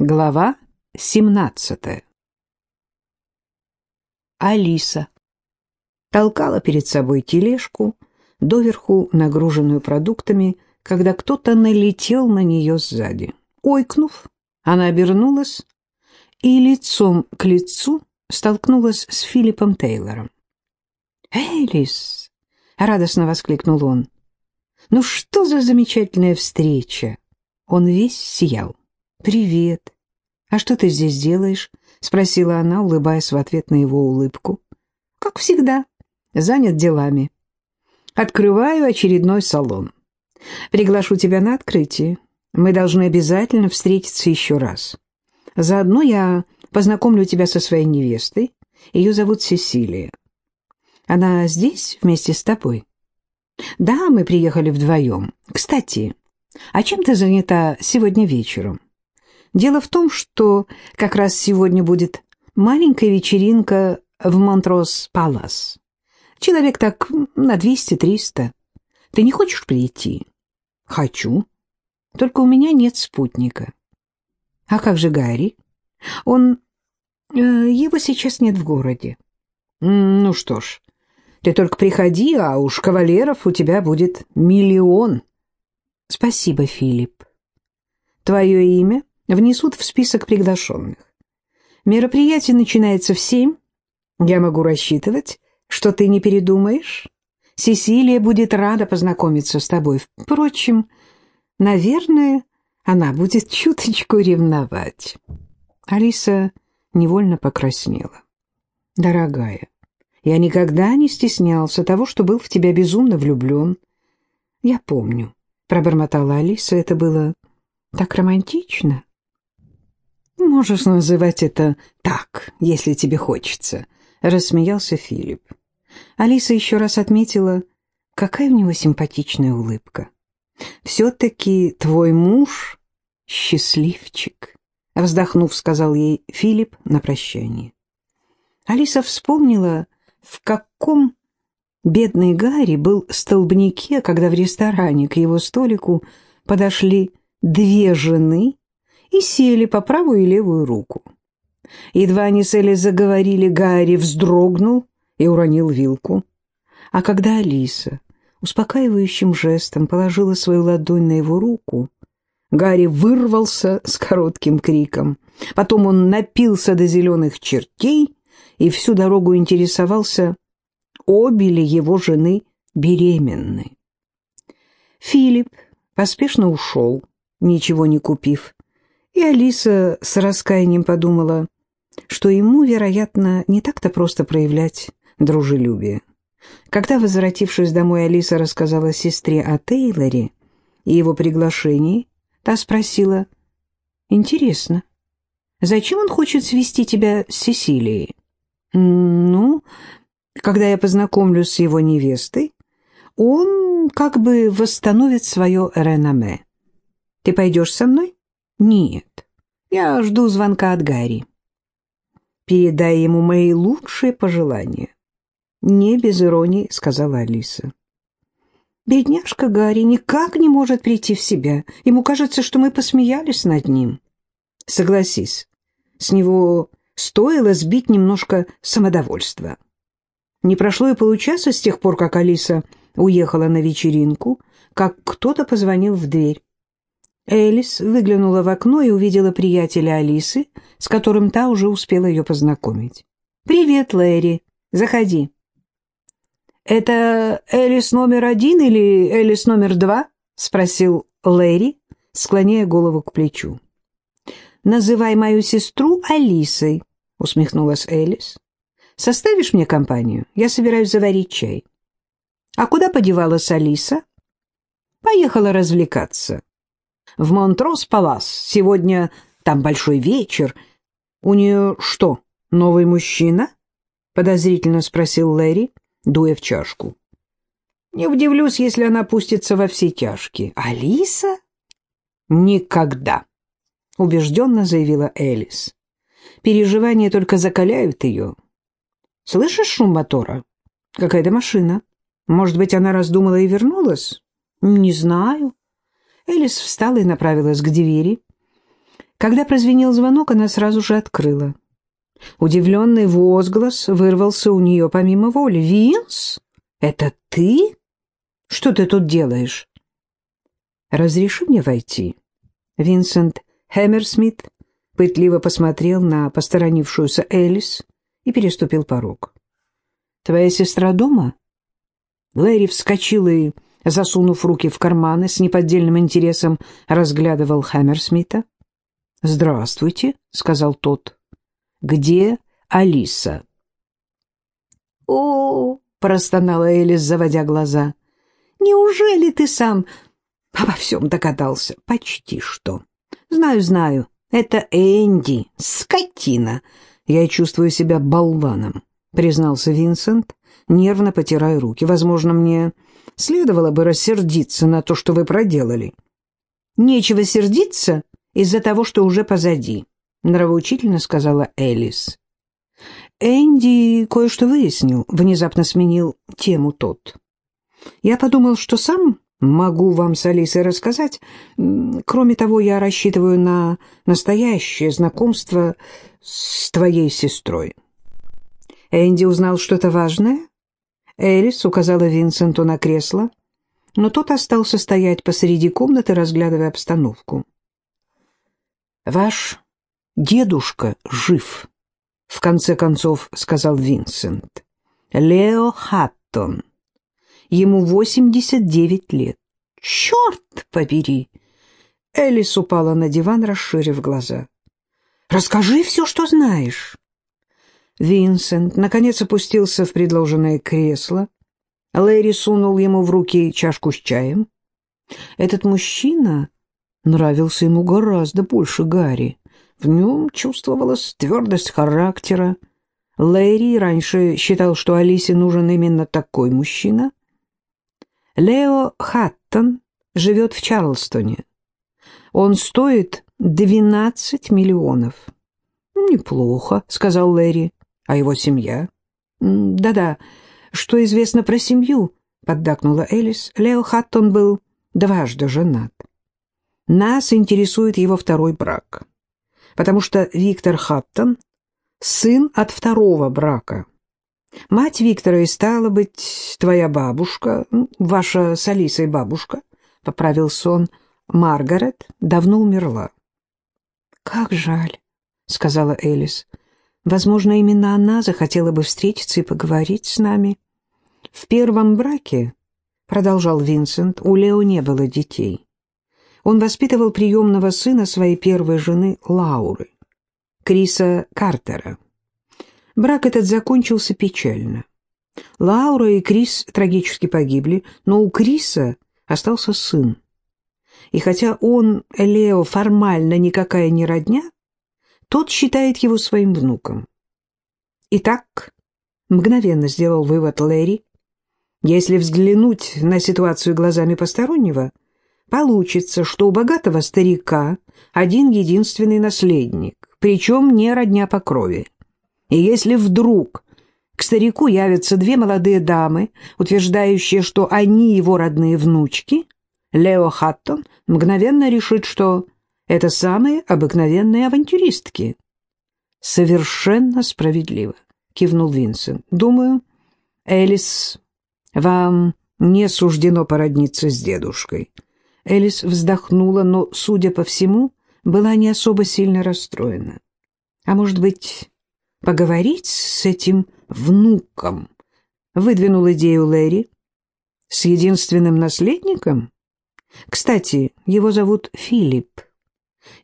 Глава 17 Алиса толкала перед собой тележку, доверху нагруженную продуктами, когда кто-то налетел на нее сзади. Ойкнув, она обернулась и лицом к лицу столкнулась с Филиппом Тейлором. «Элис!» — радостно воскликнул он. «Ну что за замечательная встреча!» Он весь сиял. «Привет. А что ты здесь делаешь?» — спросила она, улыбаясь в ответ на его улыбку. «Как всегда. Занят делами. Открываю очередной салон. Приглашу тебя на открытие. Мы должны обязательно встретиться еще раз. Заодно я познакомлю тебя со своей невестой. Ее зовут Сесилия. Она здесь вместе с тобой?» «Да, мы приехали вдвоем. Кстати, а чем ты занята сегодня вечером?» Дело в том, что как раз сегодня будет маленькая вечеринка в Монтрос-Палас. Человек так на 200-300. Ты не хочешь прийти? Хочу. Только у меня нет спутника. А как же Гарри? Он... Э, его сейчас нет в городе. Ну что ж, ты только приходи, а уж кавалеров у тебя будет миллион. Спасибо, Филипп. Твое имя? Внесут в список приглашенных. Мероприятие начинается в семь. Я могу рассчитывать, что ты не передумаешь. Сесилия будет рада познакомиться с тобой. Впрочем, наверное, она будет чуточку ревновать. Алиса невольно покраснела. «Дорогая, я никогда не стеснялся того, что был в тебя безумно влюблен. Я помню», — пробормотала Алиса, — «это было так романтично». «Можешь называть это так, если тебе хочется», — рассмеялся Филипп. Алиса еще раз отметила, какая у него симпатичная улыбка. «Все-таки твой муж — счастливчик», — вздохнув, сказал ей Филипп на прощание. Алиса вспомнила, в каком бедный Гарри был столбнике, когда в ресторане к его столику подошли две жены и сели по правую и левую руку. Едва они с Элли заговорили, Гарри вздрогнул и уронил вилку. А когда Алиса успокаивающим жестом положила свою ладонь на его руку, Гарри вырвался с коротким криком. Потом он напился до зеленых чертей и всю дорогу интересовался, обе ли его жены беременны. Филипп поспешно ушел, ничего не купив, и Алиса с раскаянием подумала, что ему, вероятно, не так-то просто проявлять дружелюбие. Когда, возвратившись домой, Алиса рассказала сестре о Тейлоре и его приглашении, та спросила, «Интересно, зачем он хочет свести тебя с Сесилией?» «Ну, когда я познакомлюсь с его невестой, он как бы восстановит свое реноме. Ты пойдешь со мной?» «Нет, я жду звонка от Гарри. Передай ему мои лучшие пожелания». «Не без иронии», — сказала Алиса. «Бедняжка Гарри никак не может прийти в себя. Ему кажется, что мы посмеялись над ним». «Согласись, с него стоило сбить немножко самодовольства». Не прошло и получаса с тех пор, как Алиса уехала на вечеринку, как кто-то позвонил в дверь. Элис выглянула в окно и увидела приятеля Алисы, с которым та уже успела ее познакомить. «Привет, Лэри. Заходи». «Это Элис номер один или Элис номер два?» — спросил Лэри, склоняя голову к плечу. «Называй мою сестру Алисой», — усмехнулась Элис. «Составишь мне компанию? Я собираюсь заварить чай». «А куда подевалась Алиса?» «Поехала развлекаться» в Монтрос-Палас. Сегодня там большой вечер. У нее что, новый мужчина? Подозрительно спросил Лэри, дуя в чашку. Не удивлюсь, если она пустится во все тяжкие. Алиса? Никогда, убежденно заявила Элис. Переживания только закаляют ее. Слышишь шум мотора? Какая-то машина. Может быть, она раздумала и вернулась? Не знаю. Элис встала и направилась к двери. Когда прозвенел звонок, она сразу же открыла. Удивленный возглас вырвался у нее помимо воли. «Винс, это ты? Что ты тут делаешь?» «Разреши мне войти?» Винсент Хэмерсмит пытливо посмотрел на посторонившуюся Элис и переступил порог. «Твоя сестра дома?» Лэри вскочил и, засунув руки в карманы, с неподдельным интересом разглядывал Хэмерсмита. «Здравствуйте», — сказал тот. «Где Алиса?» «О, — простонала Элис, заводя глаза, — неужели ты сам обо всем догадался?» «Почти что. Знаю, знаю. Это Энди, скотина. Я чувствую себя болваном», — признался Винсент, нервно потирая руки. «Возможно, мне следовало бы рассердиться на то, что вы проделали». «Нечего сердиться из-за того, что уже позади», — нравоучительно сказала Элис. Энди кое-что выяснил, внезапно сменил тему тот. Я подумал, что сам могу вам с Алисой рассказать. Кроме того, я рассчитываю на настоящее знакомство с твоей сестрой. Энди узнал что-то важное? Элис указала Винсенту на кресло, но тот остался стоять посреди комнаты, разглядывая обстановку. «Ваш дедушка жив», — в конце концов сказал Винсент. «Лео Хаттон. Ему 89 лет. Черт побери!» Элис упала на диван, расширив глаза. «Расскажи все, что знаешь». Винсент, наконец, опустился в предложенное кресло. Лэри сунул ему в руки чашку с чаем. Этот мужчина нравился ему гораздо больше Гарри. В нем чувствовалась твердость характера. Лэри раньше считал, что Алисе нужен именно такой мужчина. Лео Хаттон живет в Чарлстоне. Он стоит 12 миллионов. «Неплохо», — сказал Лэри. А его семья? Да-да, что известно про семью, поддакнула Элис. Лео Хаттон был дважды женат. Нас интересует его второй брак, потому что Виктор Хаттон — сын от второго брака. Мать Виктора и стала быть твоя бабушка, ваша с Алисой бабушка, — поправил сон. Маргарет давно умерла. — Как жаль, — сказала Элис. Возможно, именно она захотела бы встретиться и поговорить с нами. В первом браке, продолжал Винсент, у Лео не было детей. Он воспитывал приемного сына своей первой жены Лауры, Криса Картера. Брак этот закончился печально. Лаура и Крис трагически погибли, но у Криса остался сын. И хотя он, Лео, формально никакая не родня, тот считает его своим внуком. Итак, мгновенно сделал вывод Лэри, если взглянуть на ситуацию глазами постороннего, получится, что у богатого старика один единственный наследник, причем не родня по крови. И если вдруг к старику явятся две молодые дамы, утверждающие, что они его родные внучки, Лео Хаттон мгновенно решит, что это самые обыкновенные авантюристки. Совершенно справедливо, кивнул Винсент. Думаю, Элис, вам не суждено породниться с дедушкой. Элис вздохнула, но, судя по всему, была не особо сильно расстроена. А может быть, поговорить с этим внуком? Выдвинул идею Лэри. С единственным наследником? Кстати, его зовут Филипп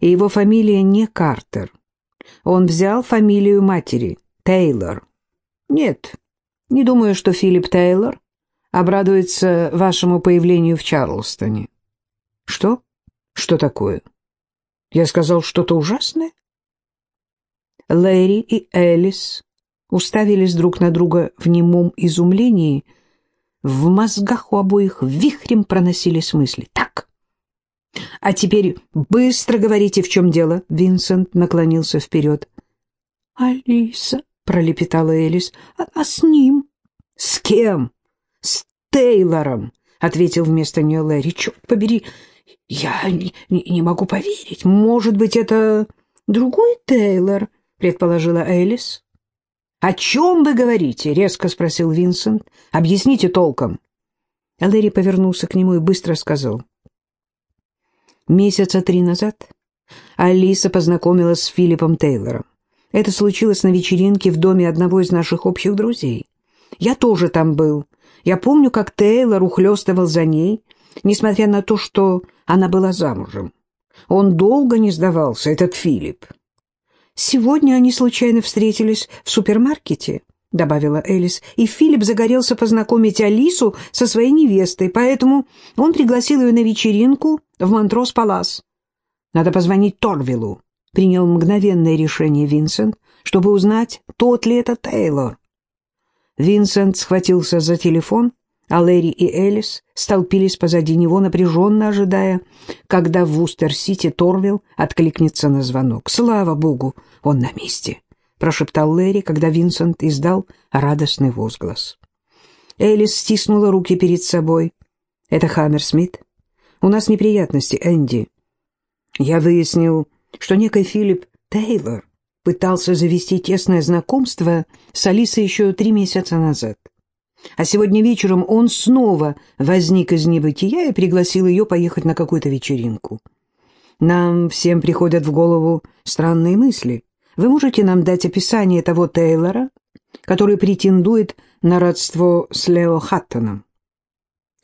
и его фамилия не Картер. Он взял фамилию матери, Тейлор. Нет, не думаю, что Филипп Тейлор обрадуется вашему появлению в Чарлстоне. Что? Что такое? Я сказал что-то ужасное? Лэри и Элис уставились друг на друга в немом изумлении. В мозгах у обоих вихрем проносились мысли. Так, «А теперь быстро говорите, в чем дело!» Винсент наклонился вперед. «Алиса!» — пролепетала Элис. «А, «А с ним?» «С кем?» «С Тейлором!» — ответил вместо нее Лэри. «Черт побери, Я не, не могу поверить. Может быть, это другой Тейлор, предположила Элис. «О чем вы говорите?» — резко спросил Винсент. «Объясните толком». Лэри повернулся к нему и быстро сказал. Месяца три назад Алиса познакомилась с Филиппом Тейлором. Это случилось на вечеринке в доме одного из наших общих друзей. Я тоже там был. Я помню, как Тейлор ухлёстывал за ней, несмотря на то, что она была замужем. Он долго не сдавался, этот Филипп. «Сегодня они случайно встретились в супермаркете», — добавила Элис, «и Филипп загорелся познакомить Алису со своей невестой, поэтому он пригласил ее на вечеринку в Монтрос-Палас. Надо позвонить Торвиллу», — принял мгновенное решение Винсент, чтобы узнать, тот ли это Тейлор. Винсент схватился за телефон, а Лэри и Элис столпились позади него, напряженно ожидая, когда в Вустер-Сити Торвилл откликнется на звонок. «Слава богу, он на месте!» — прошептал Лэри, когда Винсент издал радостный возглас. Элис стиснула руки перед собой. «Это Хаммерсмит. У нас неприятности, Энди. Я выяснил, что некий Филипп Тейлор пытался завести тесное знакомство с Алисой еще три месяца назад. А сегодня вечером он снова возник из небытия и пригласил ее поехать на какую-то вечеринку. Нам всем приходят в голову странные мысли. Вы можете нам дать описание того Тейлора, который претендует на родство с Лео Хаттоном?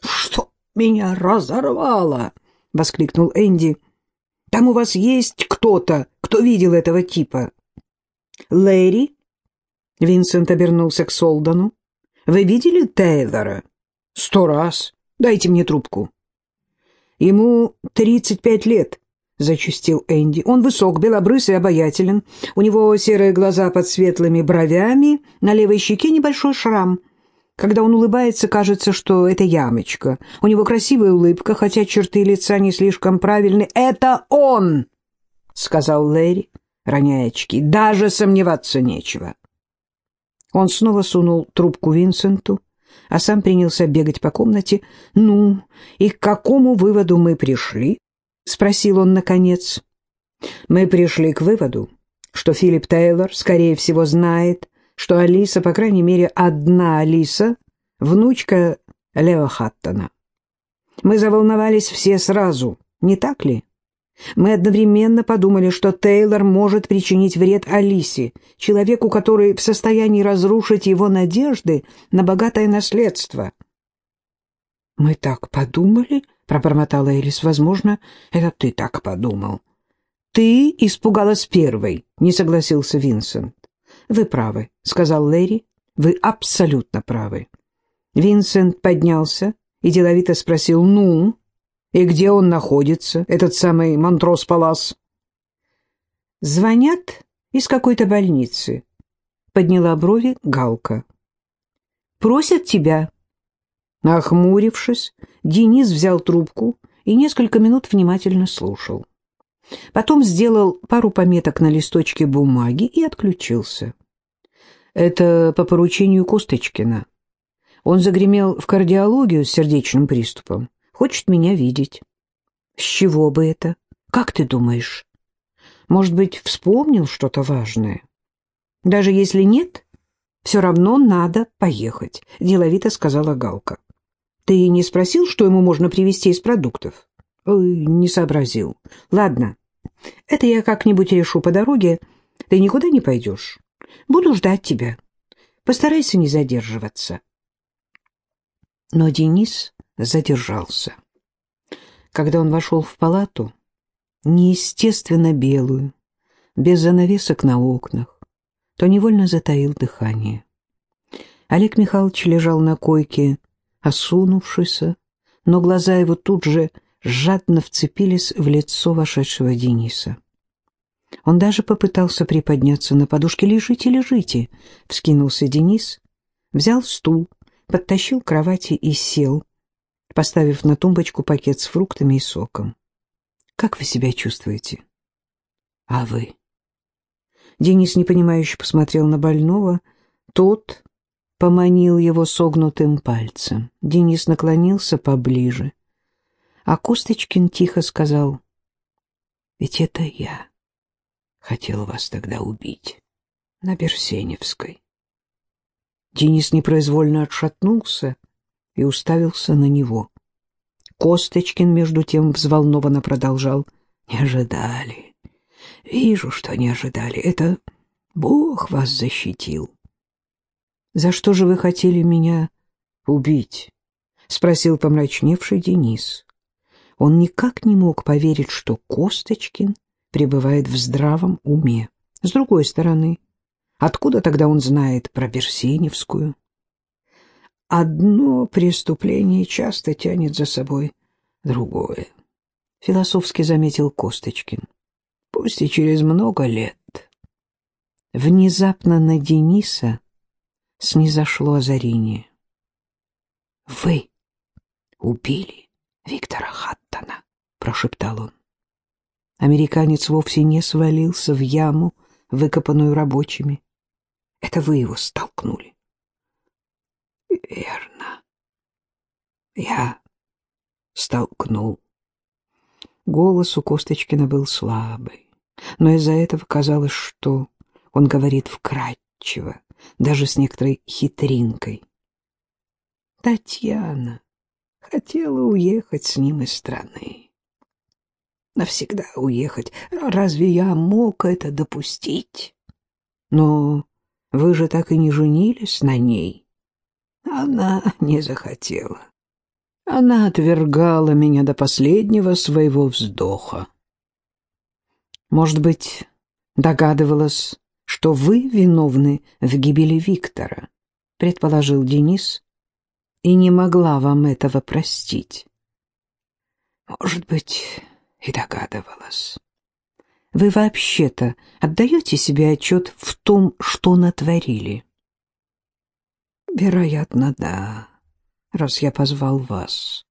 «Что меня разорвало!» — воскликнул Энди. «Там у вас есть кто-то, кто видел этого типа?» «Лэри?» — Винсент обернулся к Солдану. Вы видели Тейлора? Сто раз. Дайте мне трубку. Ему тридцать пять лет, зачастил Энди. Он высок, белобрысый, обаятелен. У него серые глаза под светлыми бровями, на левой щеке небольшой шрам. Когда он улыбается, кажется, что это ямочка. У него красивая улыбка, хотя черты лица не слишком правильны. «Это он!» — сказал Лэри, роняя очки. «Даже сомневаться нечего». Он снова сунул трубку Винсенту, а сам принялся бегать по комнате. «Ну, и к какому выводу мы пришли?» — спросил он наконец. «Мы пришли к выводу, что Филипп Тейлор, скорее всего, знает, что Алиса, по крайней мере, одна Алиса, внучка Лео Хаттона. Мы заволновались все сразу, не так ли?» Мы одновременно подумали, что Тейлор может причинить вред Алисе, человеку, который в состоянии разрушить его надежды на богатое наследство. «Мы так подумали?» — пробормотала Элис. «Возможно, это ты так подумал». «Ты испугалась первой», — не согласился Винсент. «Вы правы», — сказал Лэри. «Вы абсолютно правы». Винсент поднялся и деловито спросил «Ну?» И где он находится, этот самый Монтрос-Палас? Звонят из какой-то больницы. Подняла брови Галка. Просят тебя. Нахмурившись, Денис взял трубку и несколько минут внимательно слушал. Потом сделал пару пометок на листочке бумаги и отключился. Это по поручению Косточкина. Он загремел в кардиологию с сердечным приступом. Хочет меня видеть. С чего бы это? Как ты думаешь? Может быть, вспомнил что-то важное? Даже если нет, все равно надо поехать, деловито сказала Галка. Ты не спросил, что ему можно привезти из продуктов? Ой, не сообразил. Ладно, это я как-нибудь решу по дороге. Ты никуда не пойдешь. Буду ждать тебя. Постарайся не задерживаться. Но Денис задержался. Когда он вошел в палату, неестественно белую, без занавесок на окнах, то невольно затаил дыхание. Олег Михайлович лежал на койке, осунувшийся, но глаза его тут же жадно вцепились в лицо вошедшего Дениса. Он даже попытался приподняться на подушке. «Лежите, лежите!» — вскинулся Денис, взял стул, подтащил к кровати и сел, поставив на тумбочку пакет с фруктами и соком. «Как вы себя чувствуете?» «А вы?» Денис непонимающе посмотрел на больного. Тот поманил его согнутым пальцем. Денис наклонился поближе. А Косточкин тихо сказал, «Ведь это я хотел вас тогда убить на Берсеневской». Денис непроизвольно отшатнулся и уставился на него. Косточкин, между тем, взволнованно продолжал, «Не ожидали. Вижу, что не ожидали. Это Бог вас защитил». «За что же вы хотели меня убить?» — спросил помрачневший Денис. Он никак не мог поверить, что Косточкин пребывает в здравом уме. С другой стороны, откуда тогда он знает про Берсеневскую? Одно преступление часто тянет за собой другое, — философски заметил Косточкин. Пусть и через много лет. Внезапно на Дениса снизошло озарение. — Вы убили Виктора Хаттона, — прошептал он. Американец вовсе не свалился в яму, выкопанную рабочими. Это вы его столкнули. — Верно. Я столкнул. Голос у Косточкина был слабый, но из-за этого казалось, что он говорит вкратчиво, даже с некоторой хитринкой. Татьяна хотела уехать с ним из страны. Навсегда уехать. Разве я мог это допустить? Но вы же так и не женились на ней. Она не захотела. Она отвергала меня до последнего своего вздоха. Может быть, догадывалась, что вы виновны в гибели Виктора, предположил Денис, и не могла вам этого простить. Может быть, и догадывалась. Вы вообще-то отдаете себе отчет в том, что натворили? Вероятно, да, раз я позвал вас.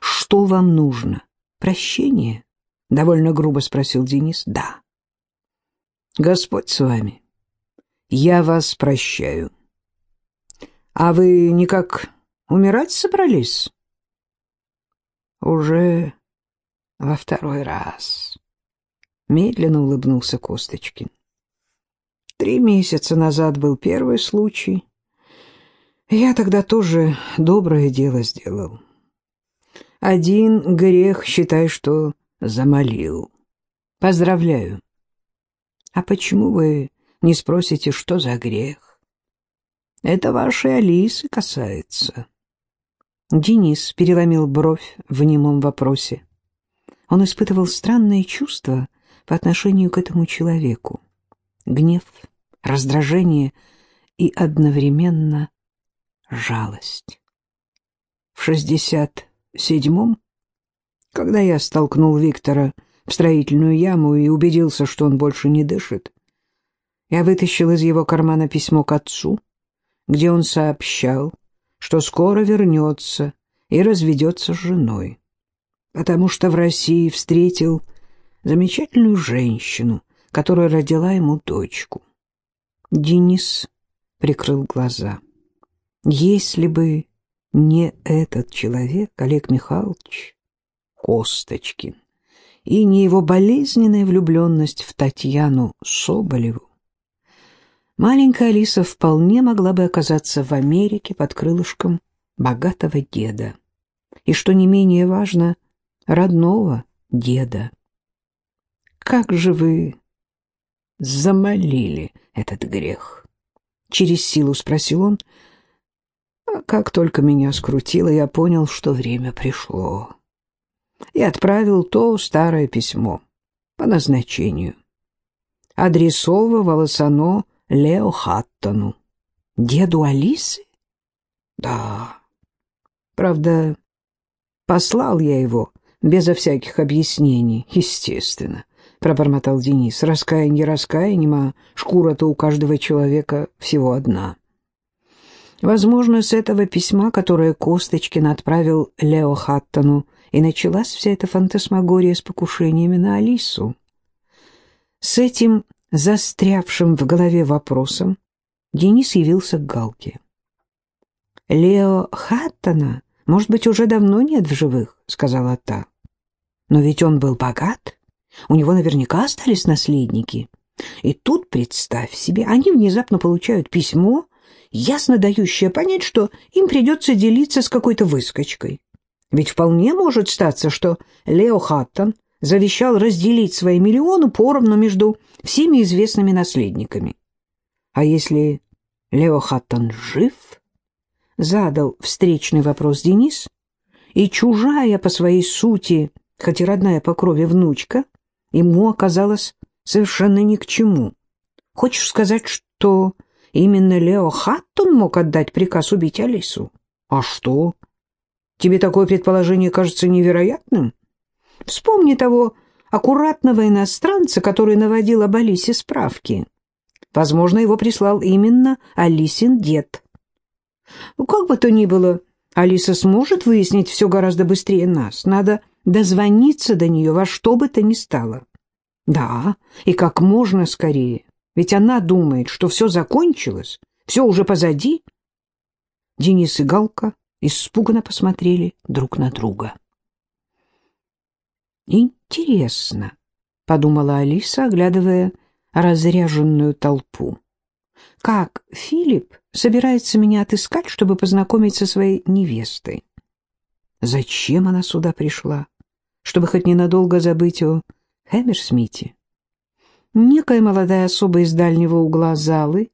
Что вам нужно? Прощение? Довольно грубо спросил Денис. Да. Господь с вами. Я вас прощаю. А вы никак Умирать собрались? Уже во второй раз. Медленно улыбнулся Косточкин. Три месяца назад был первый случай. Я тогда тоже доброе дело сделал. Один грех, считай, что замолил. Поздравляю. А почему вы не спросите, что за грех? Это вашей Алисы касается. Денис переломил бровь в немом вопросе. Он испытывал странные чувства по отношению к этому человеку. Гнев, раздражение и одновременно жалость. В шестьдесят седьмом, когда я столкнул Виктора в строительную яму и убедился, что он больше не дышит, я вытащил из его кармана письмо к отцу, где он сообщал, что скоро вернется и разведется с женой, потому что в России встретил замечательную женщину, которая родила ему дочку. Денис прикрыл глаза. Если бы не этот человек, Олег Михайлович Косточкин, и не его болезненная влюбленность в Татьяну Соболеву, маленькая Алиса вполне могла бы оказаться в Америке под крылышком богатого деда. И, что не менее важно, родного деда. Как же вы замолили этот грех? Через силу спросил он. А как только меня скрутило, я понял, что время пришло. И отправил то старое письмо по назначению. Адресовывалось оно Лео Хаттону. Деду Алисы? Да. Правда, послал я его безо всяких объяснений, естественно, пробормотал Денис. Раскаяние раскаянием, а шкура-то у каждого человека всего одна. Возможно, с этого письма, которое Косточкин отправил Лео Хаттону, и началась вся эта фантасмагория с покушениями на Алису. С этим застрявшим в голове вопросом, Денис явился к Галке. «Лео Хаттона может быть, уже давно нет в живых», — сказала та. «Но ведь он был богат, у него наверняка остались наследники. И тут, представь себе, они внезапно получают письмо, ясно дающее понять, что им придется делиться с какой-то выскочкой. Ведь вполне может статься, что Лео Хаттон завещал разделить свои миллионы поровну между всеми известными наследниками. А если Лео Хаттон жив? Задал встречный вопрос Денис, и чужая по своей сути, хоть и родная по крови внучка, ему оказалась совершенно ни к чему. Хочешь сказать, что именно Лео Хаттон мог отдать приказ убить Алису? А что? Тебе такое предположение кажется невероятным? Вспомни того аккуратного иностранца, который наводил об Алисе справки. Возможно, его прислал именно Алисин дед. Ну, как бы то ни было, Алиса сможет выяснить все гораздо быстрее нас. Надо дозвониться до нее во что бы то ни стало. Да, и как можно скорее. Ведь она думает, что все закончилось, все уже позади. Денис и Галка испуганно посмотрели друг на друга. «Интересно», — подумала Алиса, оглядывая разряженную толпу. «Как Филипп собирается меня отыскать, чтобы познакомить со своей невестой? Зачем она сюда пришла? Чтобы хоть ненадолго забыть о Хэмерсмите?» Некая молодая особа из дальнего угла залы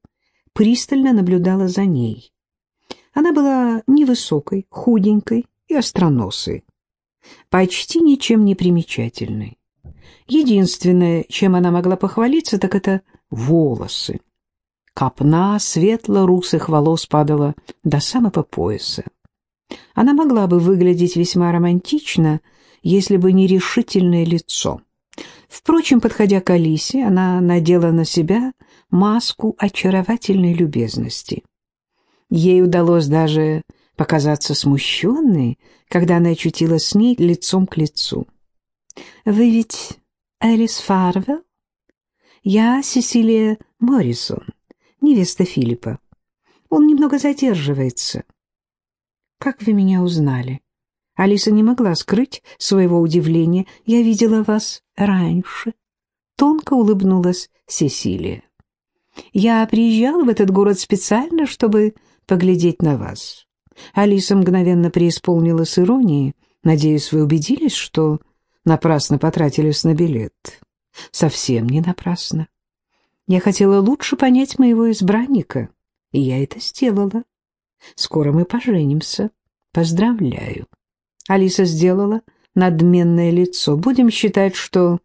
пристально наблюдала за ней. Она была невысокой, худенькой и остроносой почти ничем не примечательной. Единственное, чем она могла похвалиться, так это волосы. Копна светло-русых волос падала до самого пояса. Она могла бы выглядеть весьма романтично, если бы не решительное лицо. Впрочем, подходя к Алисе, она надела на себя маску очаровательной любезности. Ей удалось даже показаться смущенной, когда она очутилась с ней лицом к лицу. «Вы ведь Элис Фарвелл?» «Я Сесилия Моррисон, невеста Филиппа. Он немного задерживается». «Как вы меня узнали?» Алиса не могла скрыть своего удивления. «Я видела вас раньше». Тонко улыбнулась Сесилия. «Я приезжала в этот город специально, чтобы поглядеть на вас. Алиса мгновенно преисполнилась иронии. Надеюсь, вы убедились, что напрасно потратились на билет. Совсем не напрасно. Я хотела лучше понять моего избранника, и я это сделала. Скоро мы поженимся. Поздравляю. Алиса сделала надменное лицо. Будем считать, что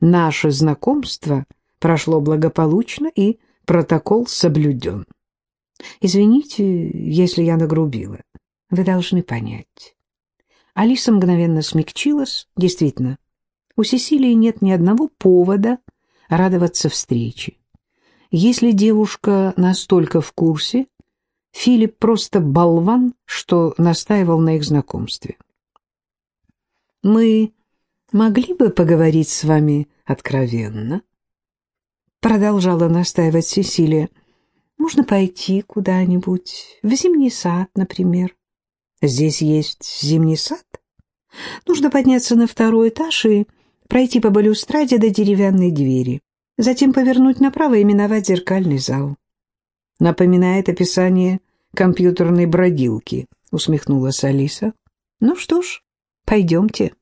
наше знакомство прошло благополучно и протокол соблюден. Извините, если я нагрубила. Вы должны понять. Алиса мгновенно смягчилась. Действительно, у Сесилии нет ни одного повода радоваться встрече. Если девушка настолько в курсе, Филипп просто болван, что настаивал на их знакомстве. «Мы могли бы поговорить с вами откровенно?» Продолжала настаивать Сесилия. Можно пойти куда-нибудь, в зимний сад, например. Здесь есть зимний сад. Нужно подняться на второй этаж и пройти по балюстраде до деревянной двери, затем повернуть направо и миновать зеркальный зал. Напоминает описание компьютерной бродилки, усмехнулась Алиса. Ну что ж, пойдемте.